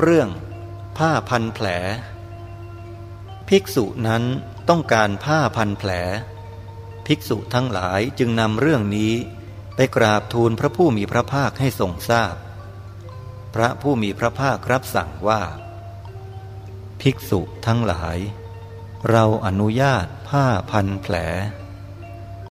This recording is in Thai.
เรื่อง ผ้าพันแผล ภิกษุนั้นต้องการผ้าพันแผล ภิกษุทั้งหลายจึงนำเรื่องนี้ไปกราบทูลพระผู้มีพระภาคให้ทรงทราบพพระผู้มีพระภาครับสั่งว่า ภิกษุทั้งหลาย เราอนุญาตผ้าพันแผล